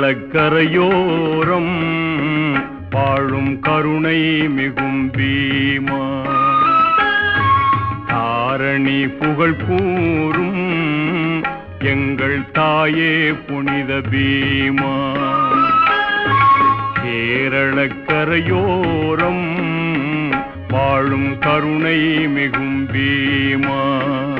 கரையோரம் வாழும் கருணை மிகும் பீமா. தாரணி புகழ் கூறும் எங்கள் தாயே புனித பீமா. கேரள கரையோரம் வாழும் கருணை மிகும் பீமா.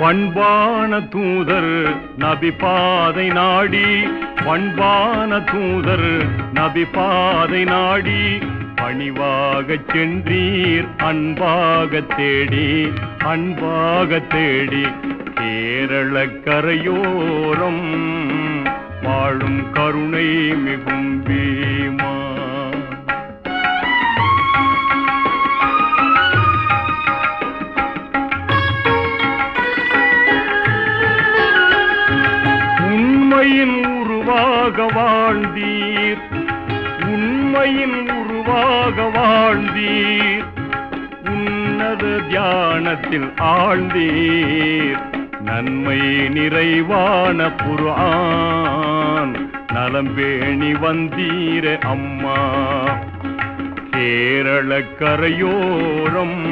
பண்பான தூதர் நபி பாதை நாடி பண்பான தூதர் நபி பாதை நாடி பணிவாக சென்றீர் அன்பாக தேடி அன்பாக தேடி கேரள கரையோரம் வாழும் கருணை மிகும் பீமா. உண்மையின் உருவாக வாழ்ந்தீர். உண்மையின் உருவாக வாழ்ந்தீர். உன்னத தியானத்தில் ஆழ்ந்தீர். நன்மை நிறைவான புரான் நலம்பேணி வந்தீர அம்மா. கேரள கரையோரம்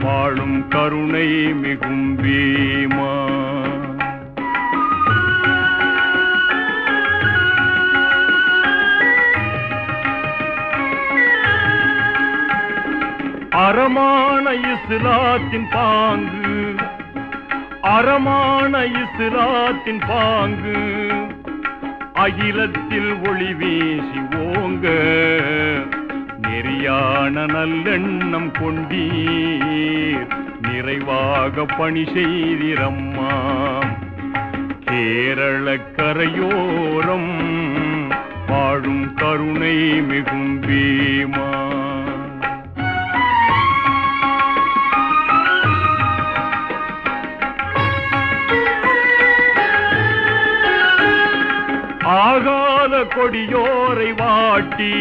வாழும் கருணை மிகும் பீமா. அறமான இஸ்லாத்தின் பாங்கு. அறமான இஸ்லாத்தின் பாங்கு. அகிலத்தில் ஒளி வீசி ஓங்க. நெறியான நல்லெண்ணம் கொண்டீர். நிறைவாக பணி செய்திரம்மா. கேரள கரையோரம் வாழும் கருணை மிகும் ஆகால கொடியோரை வாட்டி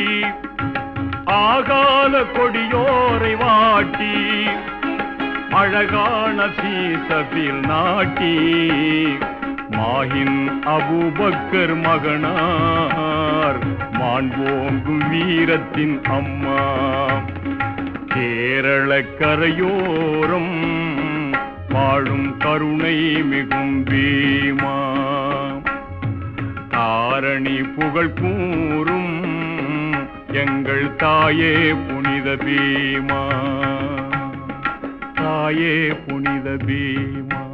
ஆகால கொடியோரை வாட்டி அழகான சீசபில் நாட்டி மாஹின் அபூபக்கர் மகனார் மாண்போங்கு வீரத்தின் அம்மா கேரள கரையோரம் வாழும் கருணை மிகும் பீமா. தரணி புகழ் கூறும் எங்கள் தாயே புனித பீமா. தாயே புனித பீமா.